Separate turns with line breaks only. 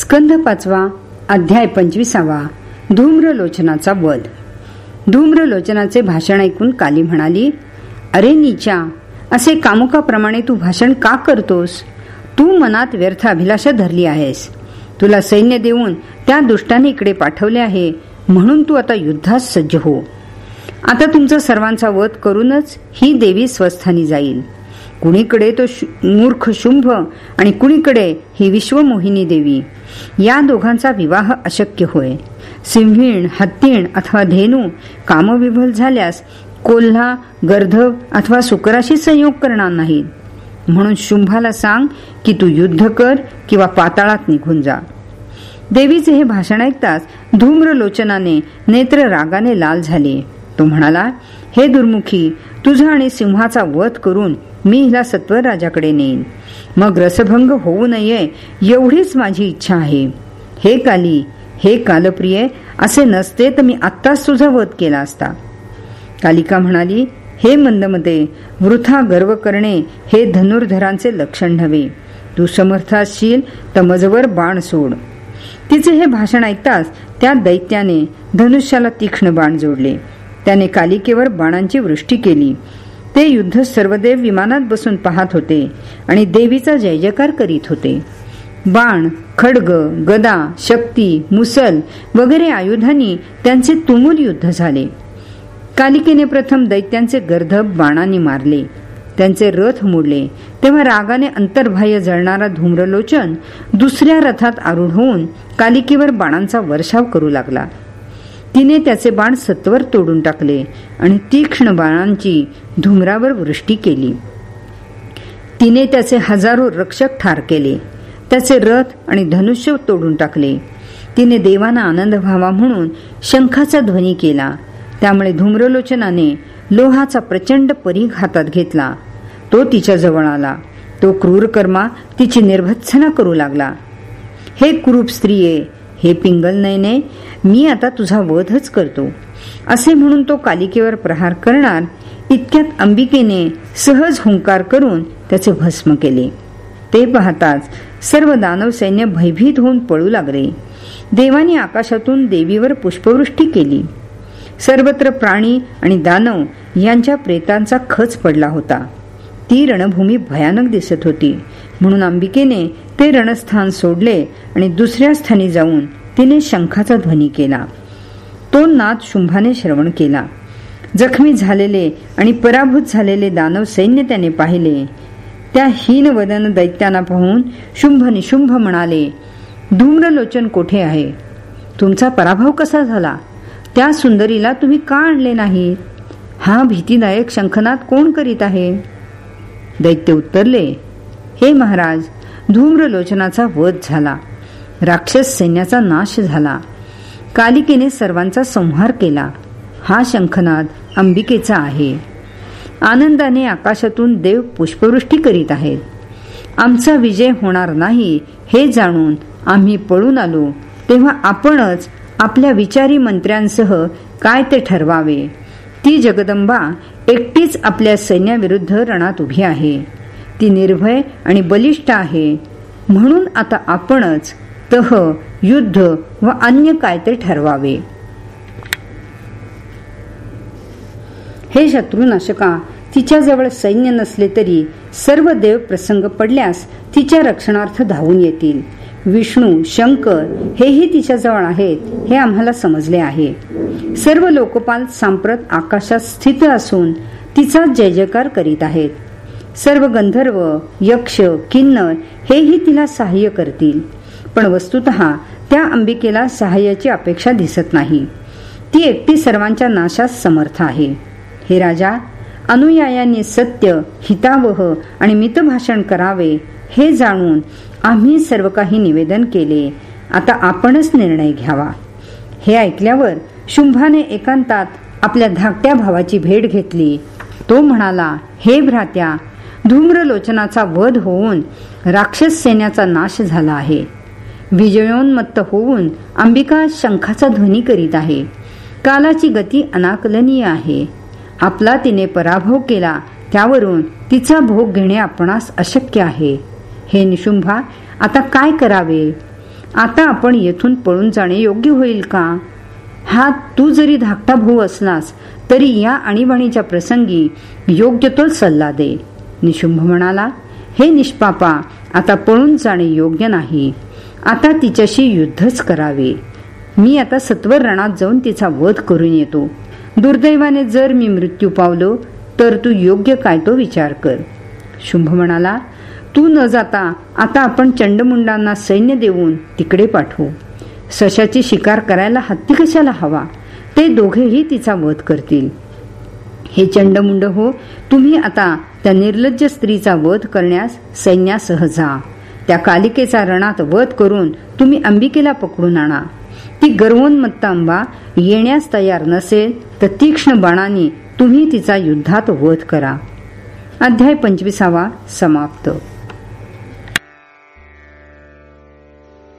स्कंध पाचवा अध्याय पंचवीसावा धूम्रलोचनाचा वध. धूम्रलोचनाचे भाषण ऐकून काली म्हणाली अरे नीचा असे कामुकाप्रमाणे तू भाषण का करतोस? तू मनात व्यर्थ अभिलाषा धरली आहेस. तुला सैन्य देऊन त्या दुष्टाने इकडे पाठवले आहे म्हणून तू आता युद्धास सज्ज हो. आता तुमचा सर्वांचा वध करूनच ही देवी स्वस्थानी जाईल. कुणीकडे तो मूर्ख शुंभ आणि कुणीकडे ही विश्वमोहिनी देवी. या दोघांचा विवाह अशक्य होय. सिंहीण हत्तीण अथवा धेनू कामविभल झाल्यास कोल्हा गर्धव अथवा सुकराशी संयोग करणार नाहीत. म्हणून शुंभाला सांग की तू युद्ध कर किंवा पाताळात निघून जा. देवीचे हे भाषण ऐकताच धूम्रलोचनाने नेत्र रागाने लाल झाले. तो म्हणाला हे दुर्मुखी तुझा आणि सिंहाचा वध करून मी हिला सत्वर राजाकडे नेईन. मग रसभंग होऊ नये एवढीच माझी इच्छा आहे. हे काली हे कालप्रिय असे नसते तर मी आत्ताच तुझा वध केला असता. कालिका म्हणाली हे मंदमते वृथा गर्व करणे हे धनुर्धरांचे लक्षण नव्हे. तू समर्थ असशील तर मजवर बाण सोड. तिचे हे भाषण ऐकताच त्या दैत्याने धनुष्याला तीक्ष्ण बाण जोडले. त्याने कालिकेवर बाणांची वृष्टी केली. ते युद्ध सर्वदेव विमानात बसून पाहत होते आणि देवीचा जय जयकार करीत होते. बाण खडग गदा शक्ती मुसल वगैरे आयुधांनी त्यांचे तुमुल युद्ध झाले. कालिकेने प्रथम दैत्यांचे गर्धब बाणांनी मारले. त्यांचे रथ मोडले. तेव्हा रागाने अंतर्बाह्य जळणारा धूम्रलोचन दुसऱ्या रथात आरूढ होऊन कालिकेवर बाणांचा वर्षाव करू लागला. तिने त्याचे बाण सत्वर तोडून टाकले आणि तीक्ष्ण बाणांची धुमरावर वृष्टी केली. तिने त्याचे हजारो रक्षक ठार केले. त्याचे रथ आणि धनुष्य तोडून टाकले. तिने देवांना आनंद व्हावा म्हणून शंखाचा ध्वनी केला. त्यामुळे धूम्रलोचनाने लोहाचा प्रचंड परीघ हातात घेतला. तो तिच्या जवळ आला. तो क्रूर कर्मा तिची निर्भत्सना करू लागला. हे कुरूप स्त्रिये हे पिंगल नयने मी आता तुझा वधच करतो. असे म्हणून तो कालिकेवर प्रहार करणार इतक्यात अंबिकेने सहज हुंकार करून त्याचे भस्म केले. ते पाहताच सर्व दानव सैन्य भयभीत होऊन पळू लागले. देवानी आकाशातून देवीवर पुष्पवृष्टी केली. सर्वत्र प्राणी आणि दानव यांच्या प्रेतांचा खच पडला होता. ती रणभूमी भयानक दिसत होती. म्हणून अंबिकेने ते रणस्थान सोडले आणि दुसऱ्या स्थानी जाऊन तिने शंखाचा ध्वनी केला. तो नाद शुंभाने श्रवण केला. जखमी झालेले आणि पराभूत झालेले दानव सैन्य त्याने पाहिले. त्या हीन वदन दैत्यांना पाहून शुंभ निशुंभ म्हणाले धूम्रलोचन कोठे आहे? तुमचा पराभव कसा झाला? त्या सुंदरीला तुम्ही का आणले नाही? हा भीतीदायक शंखनाद कोण करीत आहे? दैत्य उत्तरले हे महाराज धूम्रलोचनाचा वध झाला. राक्षस सैन्याचा नाश झाला. कालिकेने सर्वांचा संहार केला. हा शंखनाद अंबिकेचा आहे. आनंदाने आकाशातून देव पुष्पवृष्टी करीत आहेत. आमचा विजय होणार नाही हे जाणून आम्ही पळून आलो. तेव्हा आपणच आपल्या विचारी मंत्र्यांसह काय ते ठरवावे? ती जगदंबा एकटीच आपल्या सैन्याविरुद्ध रणात उभी आहे. ती निर्भय आणि बलिष्ठ आहे. म्हणून आता आपणच तह युद्ध व अन्य काय ते ठरवावे. हे शत्रुनाशका तिच्याजवळ सैन्य नसले तरी सर्व देव प्रसंग पडल्यास तिच्या रक्षणार्थ धावून येतील. विष्णू शंकर हेही तिच्याजवळ आहेत हे आम्हाला समजले आहे. सर्व लोकपाल सांप्रत आकाशात स्थित असून तिचा जय जयकार करीत आहेत. सर्व गंधर्व यक्ष किन्नर हेही तिला सहाय्य करतील. पण वस्तुत त्या अंबिकेला सहाय्याची अपेक्षा दिसत नाही. ती एकटी सर्वांच्या नाशास समर्थ आहे. हे राजा अनुयायांनी सत्य हितावह आणि मितभाषण करावे हे जाणून आम्ही सर्व काही निवेदन केले. आता आपणच निर्णय घ्यावा. हे ऐकल्यावर शुंभाने एकांतात आपल्या धाकट्या भावाची भेट घेतली. तो म्हणाला हे भ्रात्या धूम्रलोचनाचा वध होऊन राक्षस सैन्याचा नाश झाला आहे. विजयोन्मत्त होऊन अंबिका शंखाचा ध्वनी करीत आहे. कालाची गती अनाकलनीय आहे. आपला तिने पराभव केला त्यावरून तिचा भोग घेणे आपणास अशक्य आहे. हे निशुंभा आता काय करावे? आता आपण येथून पळून जाणे योग्य होईल का? हा तू जरी धाकटा भाऊ असलास तरी या आणीबाणीच्या प्रसंगी योग्य तो सल्ला दे. निशुंभ म्हणाला हे निष्पापा आता पळून जाणे योग्य नाही. आता तिच्याशी युद्धच करावे. मी आता सत्वर रणात जाऊन तिचा वध करून येतो. दुर्दैवाने जर मी मृत्यू पावलो तर तू योग्य काय तो विचार कर. शुंभ म्हणाला तू न जाता आता आपण चंडमुंडांना सैन्य देऊन तिकडे पाठवू. सशाची शिकार करायला हत्ती कशाला हवा? ते दोघेही तिचा वध करतील. हे चंडमुंड हो तुम्ही आता त्या निर्लज्ज स्त्रीचा वध करण्यास सैन्यासह जा. त्या कालिकेचा रणात वध करून तुम्ही अंबिकेला पकडून आणा. ती गर्वोन्मत्त अंबा येण्यास तयार नसेल तर तीक्ष्ण बाणांनी तुम्ही तिचा युद्धात वध करा. अध्याय पंचवीसावा समाप्त.